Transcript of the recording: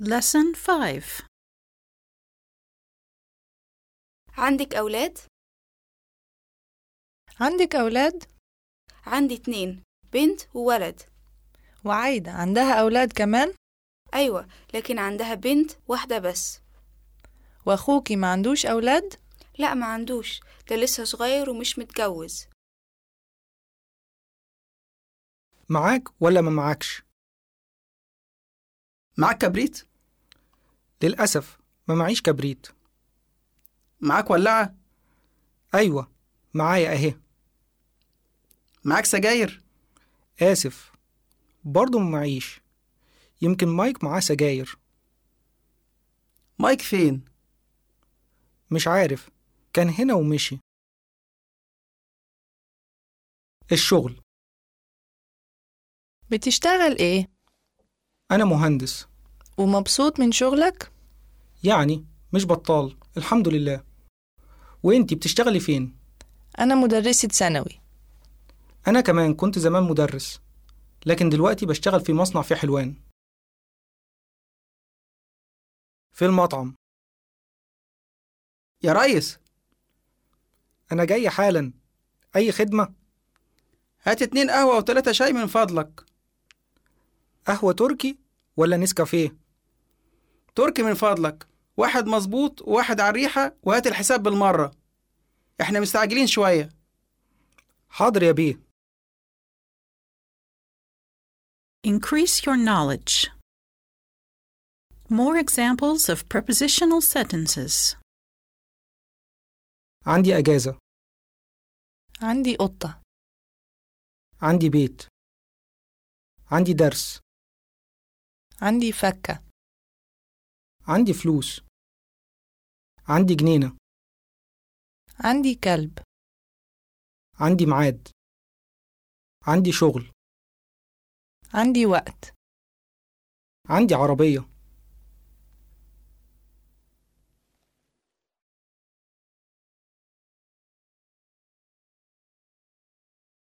Lesson 5 عندك أولاد؟ عندك أولاد؟ عندي اتنين بنت وولد وعايدة عندها أولاد كمان؟ أيوة لكن عندها بنت واحدة بس وأخوكي ما عندوش أولاد؟ لا ما عندوش ده لسه صغير ومش متجوز معاك ولا ما معاكش معاك كبريت؟ للأسف ما معيش كبريت. معاك ولاعة؟ أيوة معايا أهي. معاك سجاير؟ آسف برضه ما معيش. يمكن مايك معاه سجاير. مايك فين؟ مش عارف كان هنا ومشي. الشغل. بتشتغل إيه؟ أنا مهندس. ومبسوط من شغلك؟ يعني مش بطال الحمد لله. وإنتي بتشتغلي فين؟ أنا مدرسة ثانوي. أنا كمان كنت زمان مدرس لكن دلوقتي بشتغل في مصنع في حلوان. في المطعم. يا ريس! أنا جاي حالا. أي خدمة؟ هات اتنين قهوة وتلاتة شاي من فضلك. قهوة تركي ولا نسكافيه؟ تركي من فضلك. واحد مظبوط وواحد على الريحة وهات الحساب بالمرة. إحنا مستعجلين شوية. حاضر يا بيه. Increase your knowledge. More examples of prepositional sentences. عندي أجازة. عندي قطة. عندي بيت. عندي درس. عندي فكة. عندي فلوس. عندي جنينة. عندي كلب. عندي ميعاد. عندي شغل. عندي وقت. عندي عربية.